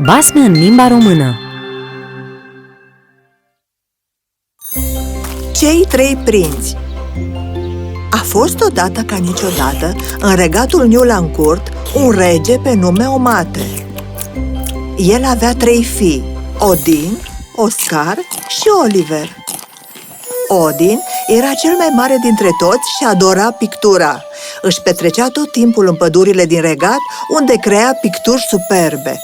Basme în limba română Cei trei prinți A fost odată ca niciodată, în regatul Newlancourt, un rege pe nume Omate. El avea trei fii, Odin, Oscar și Oliver. Odin era cel mai mare dintre toți și adora pictura. Își petrecea tot timpul în pădurile din regat, unde crea picturi superbe.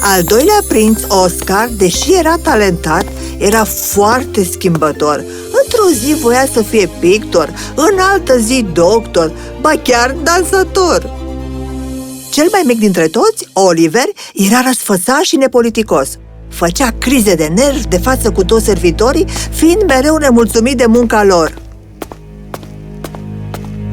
Al doilea prinț, Oscar, deși era talentat, era foarte schimbător. Într-o zi voia să fie pictor, în altă zi doctor, ba chiar dansator. Cel mai mic dintre toți, Oliver, era răsfățat și nepoliticos. Făcea crize de nervi de față cu toți servitorii, fiind mereu nemulțumit de munca lor.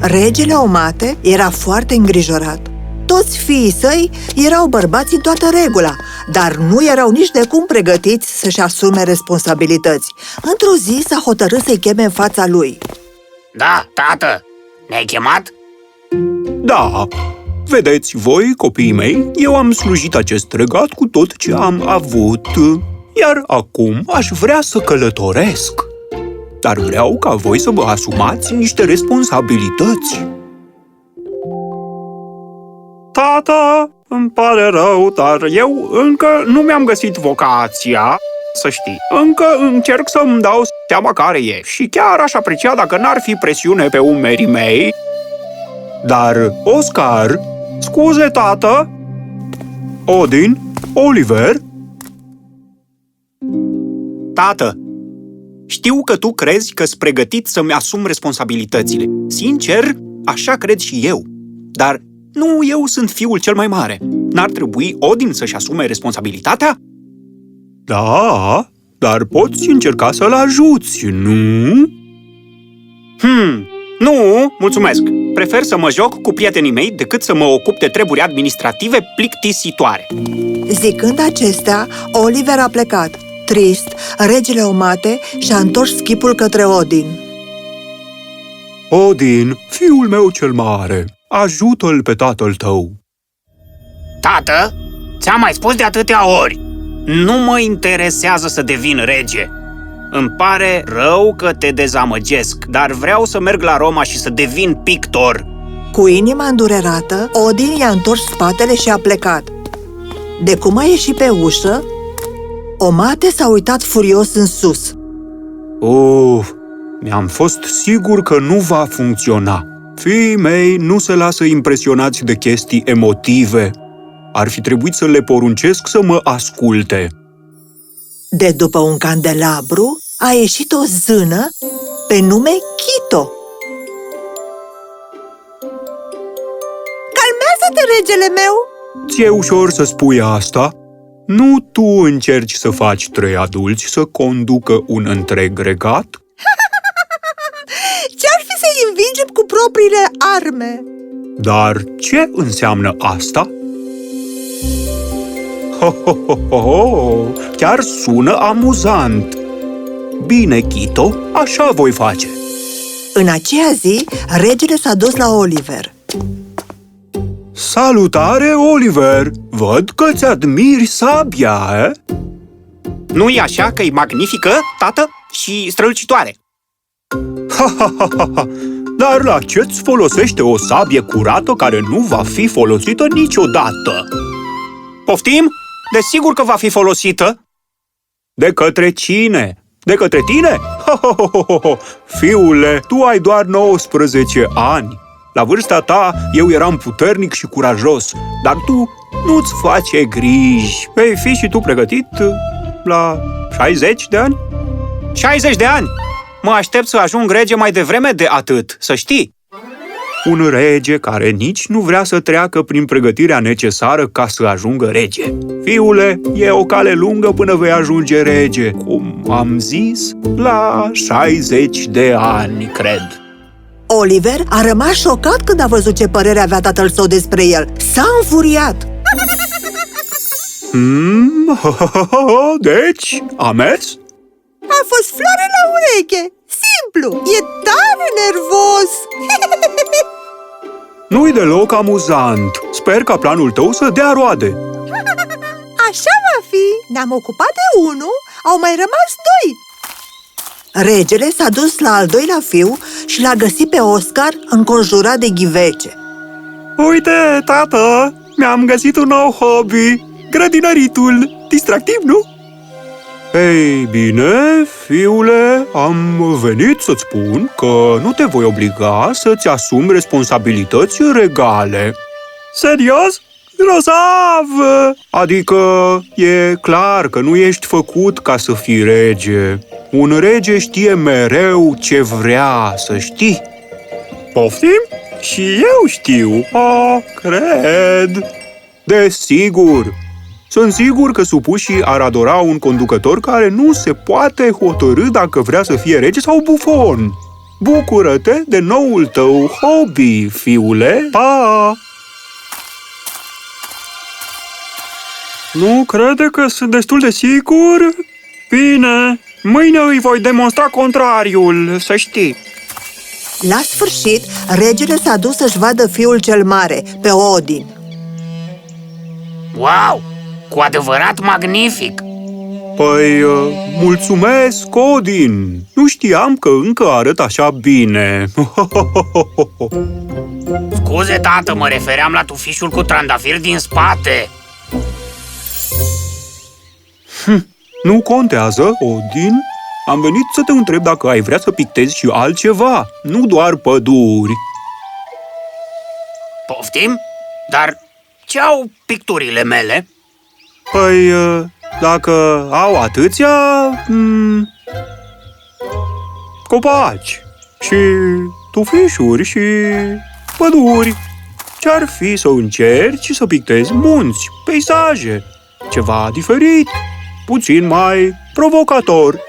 Regele Omate era foarte îngrijorat. Toți fiii săi erau bărbați în toată regula, dar nu erau nici de cum pregătiți să-și asume responsabilități. Într-o zi s-a hotărât să-i cheme în fața lui. Da, tată, ne-ai chemat? Da, vedeți voi, copiii mei, eu am slujit acest regat cu tot ce am avut. Iar acum aș vrea să călătoresc. Dar vreau ca voi să vă asumați niște responsabilități. Tata, îmi pare rău, dar eu încă nu mi-am găsit vocația, să știi. Încă încerc să-mi dau seama care e și chiar aș aprecia dacă n-ar fi presiune pe umerii mei. Dar, Oscar, scuze, tată, Odin, Oliver... Tată, știu că tu crezi că-s pregătit să-mi asum responsabilitățile. Sincer, așa cred și eu. Dar nu eu sunt fiul cel mai mare. N-ar trebui Odin să-și asume responsabilitatea? Da, dar poți încerca să-l ajuți, nu? Hmm, nu, mulțumesc. Prefer să mă joc cu prietenii mei decât să mă ocup de treburi administrative plictisitoare. Zicând acestea, Oliver a plecat. Trist, regele Omate și-a întors chipul către Odin. Odin, fiul meu cel mare, ajută-l pe tatăl tău. Tată, ți-am mai spus de atâtea ori. Nu mă interesează să devin rege. Îmi pare rău că te dezamăgesc, dar vreau să merg la Roma și să devin pictor. Cu inima îndurerată, Odin i-a întors spatele și a plecat. De cum a ieșit pe ușă, Omate s-a uitat furios în sus. Uf, mi-am fost sigur că nu va funcționa. Fiii mei nu se lasă impresionați de chestii emotive. Ar fi trebuit să le poruncesc să mă asculte. De după un candelabru a ieșit o zână pe nume Chito. Calmează-te, regele meu! Ți-e ușor să spui asta? Nu tu încerci să faci trei adulți să conducă un întreg regat? Ce-ar fi să-i învingem cu propriile arme? Dar ce înseamnă asta? Ho, ho, ho, ho, ho. Chiar sună amuzant! Bine, Chito, așa voi face. În aceea zi, regele s-a dus la Oliver. Salutare, Oliver! Văd că ți-admiri sabia, eh? nu e așa că e magnifică, tată, și strălucitoare? Ha, ha, ha, ha, ha. Dar la ce-ți folosește o sabie curată care nu va fi folosită niciodată? Poftim? Desigur că va fi folosită. De către cine? De către tine? Ha, ha, ha, ha, ha. Fiule, tu ai doar 19 ani. La vârsta ta, eu eram puternic și curajos, dar tu nu-ți face griji. Vei fi și tu pregătit la 60 de ani? 60 de ani! Mă aștept să ajung rege mai devreme de atât, să știi. Un rege care nici nu vrea să treacă prin pregătirea necesară ca să ajungă rege. Fiule, e o cale lungă până vei ajunge rege, cum am zis, la 60 de ani, cred. Oliver a rămas șocat când a văzut ce părere avea tatăl său despre el. S-a înfuriat. Hmm, deci, a mers? A fost floare la ureche. Simplu, e tare nervos. Nu-i deloc amuzant. Sper ca planul tău să dea roade. Rafi! Ne-am ocupat de unul, au mai rămas doi! Regele s-a dus la al doilea fiu și l-a găsit pe Oscar înconjurat de ghivece. Uite, tată, mi-am găsit un nou hobby, grădinăritul. Distractiv, nu? Ei bine, fiule, am venit să-ți spun că nu te voi obliga să-ți asumi responsabilități regale. Serios? Grozav! Adică e clar că nu ești făcut ca să fii rege. Un rege știe mereu ce vrea să știi. Poftim? Și eu știu. A, cred. Desigur. Sunt sigur că supușii ar adora un conducător care nu se poate hotărâ dacă vrea să fie rege sau bufon. Bucură-te de noul tău hobby, fiule. Pa! Nu crede că sunt destul de sigur? Bine, mâine îi voi demonstra contrariul, să știi. La sfârșit, regele s-a dus să-și vadă fiul cel mare, pe Odin. Wow! Cu adevărat magnific! Păi, uh, mulțumesc, Odin! Nu știam că încă arăt așa bine. Scuze, tată, mă refeream la tufișul cu trandafir din spate. nu contează, Odin. Am venit să te întreb dacă ai vrea să pictezi și altceva, nu doar păduri. Poftim? Dar ce au picturile mele? Păi, uh, dacă au atâția... m- copaci și tufișuri și păduri. Ce-ar fi să încerci să pictezi munți, peisaje, ceva diferit, puțin mai provocator.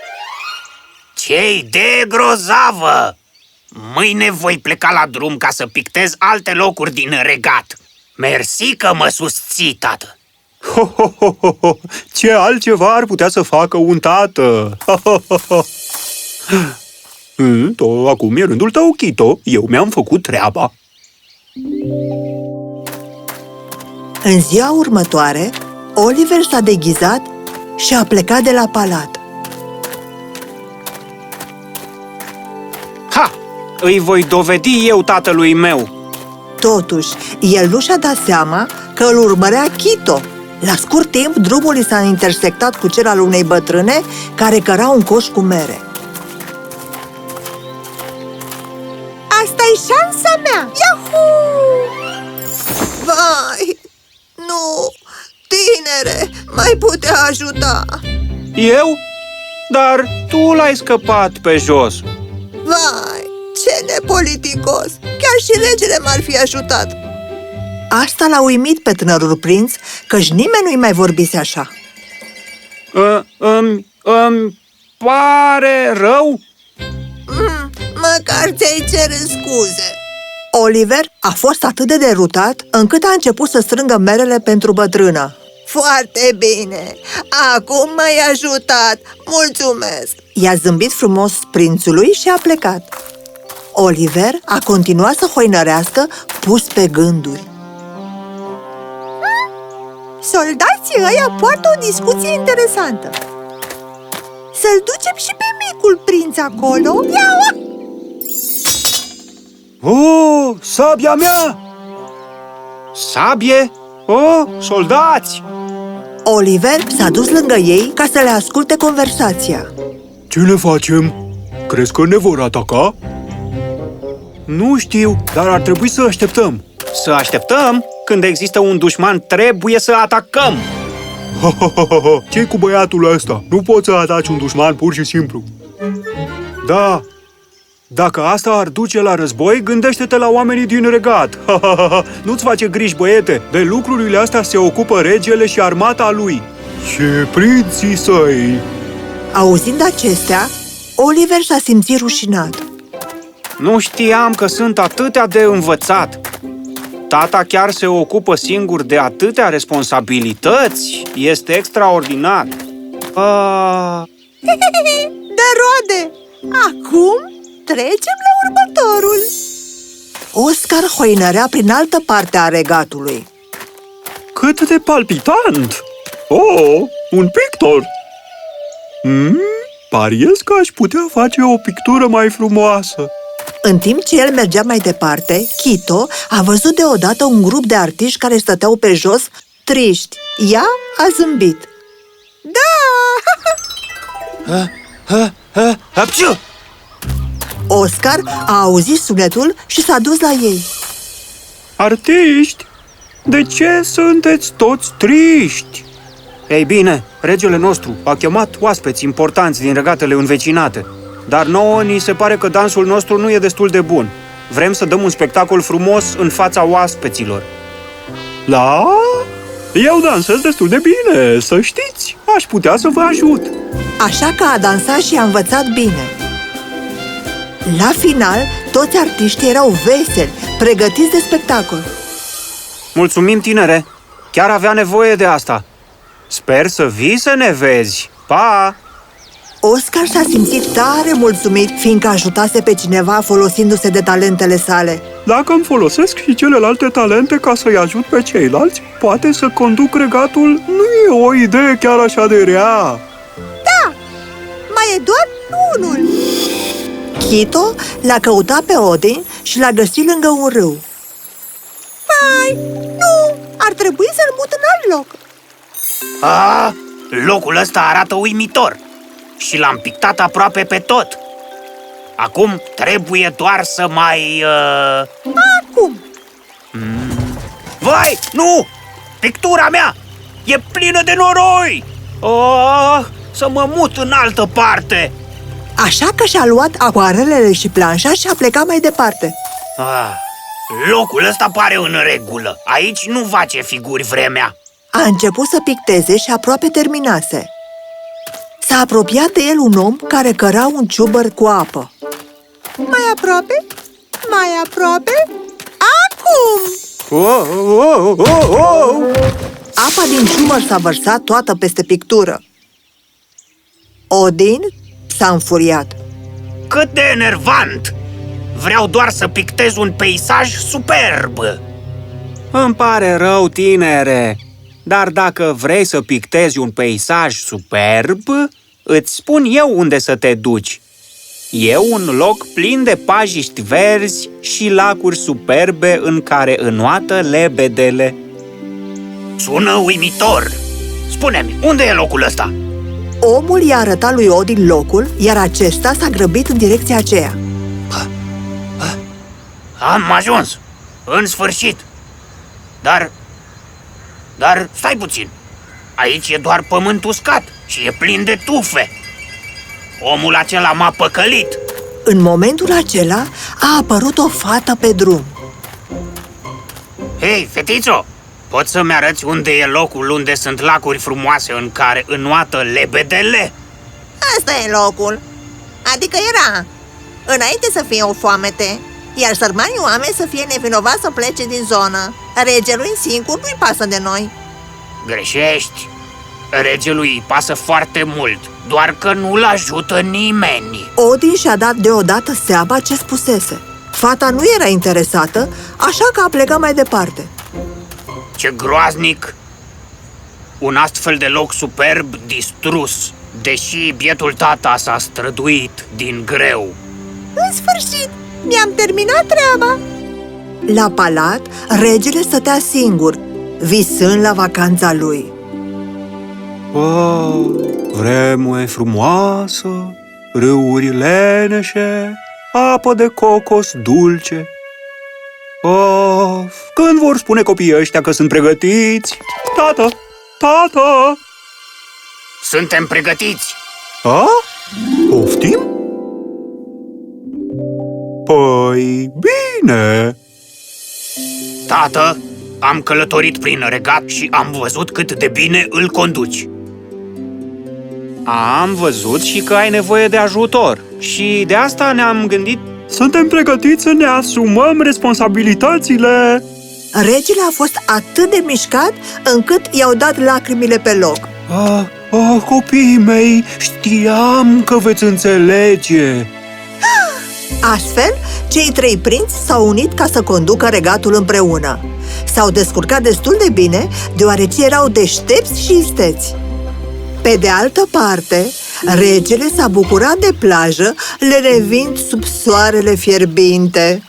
Ce idee grozavă! Mâine voi pleca la drum ca să pictez alte locuri din regat. Mersi că mă susții, tată! Ho, ho, ho, ho, ho. Ce altceva ar putea să facă un tată? Ho, ho, ho, ho. Hmm, to, acum e rândul tău, Chito. Eu mi-am făcut treaba. În ziua următoare, Oliver s-a deghizat și a plecat de la palat. Ha! Îi voi dovedi eu tatălui meu. Totuși, el nu și-a dat seama că îl urmărea Chito. La scurt timp, drumul i s-a intersectat cu cel al unei bătrâne care căra un coș cu mere. asta e șansa mea! Yahoo! Vai! Nu! Tinere, mai putea ajuta! Eu? Dar tu l-ai scăpat pe jos. Vai, ce nepoliticos! Chiar și regele m-ar fi ajutat! Asta l-a uimit pe tânărul prinț, căci nimeni nu-i mai vorbise așa. Uh, îmi, îmi pare rău? Mm, măcar ți-ai cere scuze. Oliver a fost atât de derutat încât a început să strângă merele pentru bătrână. Foarte bine! Acum m-ai ajutat! Mulțumesc! I-a zâmbit frumos prințului și a plecat. Oliver a continuat să hoinărească pus pe gânduri. Soldații ăia poartă o discuție interesantă. Să-l ducem și pe micul prinț acolo? Ia Oh, sabia mea! Sabie? Oh, soldați! Oliver s-a dus lângă ei ca să le asculte conversația. Ce ne facem? Crezi că ne vor ataca? Nu știu, dar ar trebui să așteptăm. Să așteptăm? Când există un dușman, trebuie să atacăm! Ha, ha, ha, ha, ha. ce cu băiatul ăsta? Nu poți să ataci un dușman pur și simplu. Da, dacă asta ar duce la război, gândește-te la oamenii din regat. Ha, ha, ha, ha. Nu-ți face griji, băiete. De lucrurile astea se ocupă regele și armata lui. Și prinții săi. Auzind acestea, Oliver s-a simțit rușinat. Nu știam că sunt atâtea de învățat. Tata chiar se ocupă singur de atâtea responsabilități. Este extraordinar. Ah, De roade! Acum trecem la următorul. Oscar hoinărea prin altă parte a regatului. Cât de palpitant! Oh, un pictor! Hmm, pariez că aș putea face o pictură mai frumoasă. În timp ce el mergea mai departe, Chito a văzut deodată un grup de artiști care stăteau pe jos, triști. Ea a zâmbit. Da! Hapciu! Oscar a auzit sunetul și s-a dus la ei. Artiști, de ce sunteți toți triști? Ei bine, regele nostru a chemat oaspeți importanți din regatele învecinate. Dar nouă ni se pare că dansul nostru nu e destul de bun. Vrem să dăm un spectacol frumos în fața oaspeților. Da? Eu dansez destul de bine, să știți. Aș putea să vă ajut. Așa că a dansat și a învățat bine. La final, toți artiștii erau veseli, pregătiți de spectacol. Mulțumim, tinere! Chiar avea nevoie de asta. Sper să vii să ne vezi. Pa! Oscar s-a simțit tare mulțumit, fiindcă ajutase pe cineva folosindu-se de talentele sale. Dacă îmi folosesc și celelalte talente ca să-i ajut pe ceilalți, poate să conduc regatul nu e o idee chiar așa de rea. Mai e doar unul. Chito l-a căutat pe Odin și l-a găsit lângă un râu. Mai, nu! Ar trebui să-l mut în alt loc. A, locul ăsta arată uimitor și l-am pictat aproape pe tot. Acum trebuie doar să mai... Uh... Acum, Vai, nu! Pictura mea e plină de noroi! Oh, să mă mut în altă parte! așa că și-a luat acoarelele și planșa și a plecat mai departe. Ah, locul ăsta pare în regulă. Aici nu face figuri vremea. A început să picteze și aproape terminase. S-a apropiat de el un om care căra un ciubăr cu apă. Mai aproape? Mai aproape? Acum! Oh, oh, oh, oh. Apa din ciumăr s-a vărsat toată peste pictură. Odin s-a înfuriat. Cât de enervant! Vreau doar să pictez un peisaj superb! Îmi pare rău, tinere, dar dacă vrei să pictezi un peisaj superb, îți spun eu unde să te duci. E un loc plin de pajiști verzi și lacuri superbe în care înoată lebedele. Sună uimitor! Spune-mi, unde e locul ăsta? Omul i-a arătat lui Odin locul, iar acesta s-a grăbit în direcția aceea. Am ajuns! În sfârșit! Dar... Dar stai puțin! Aici e doar pământ uscat și e plin de tufe! Omul acela m-a păcălit! În momentul acela a apărut o fată pe drum. Hei, fetițo! Poți să-mi arăți unde e locul unde sunt lacuri frumoase în care înoată lebedele? Asta e locul. Adică era. Înainte să fie o foamete, iar sărmanii oameni să fie nevinovați să plece din zonă. Regelui singur nu-i pasă de noi. Greșești! Regelui îi pasă foarte mult, doar că nu-l ajută nimeni. Odin și-a dat deodată seama ce spusese. Fata nu era interesată, așa că a plecat mai departe. Ce groaznic! Un astfel de loc superb distrus, deși bietul tata s-a străduit din greu. În sfârșit, mi-am terminat treaba. La palat, regele stătea singur, visând la vacanța lui. Oh, vremure frumoasă, râuri leneșe, apă de cocos dulce. Of, când vor spune copiii ăștia că sunt pregătiți? Tată, tată! Suntem pregătiți! A? Poftim? Păi, bine! Tată, am călătorit prin regat și am văzut cât de bine îl conduci. Am văzut și că ai nevoie de ajutor și de asta ne-am gândit Suntem pregătiți să ne asumăm responsabilitățile! Regele a fost atât de mișcat încât i-au dat lacrimile pe loc. Ah, ah, copiii mei, știam că veți înțelege! Astfel, cei trei prinți s-au unit ca să conducă regatul împreună. s-au descurcat destul de bine, deoarece erau deștepți și isteți. Pe de altă parte, regele s-a bucurat de plajă, lenevind sub soarele fierbinte.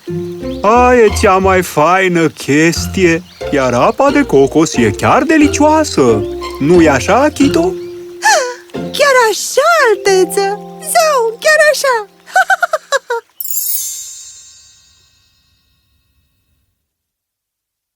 Aia e cea mai faină chestie, iar apa de cocos e chiar delicioasă. Nu-i așa, Chito? Chiar așa, alteță! Zău, chiar așa!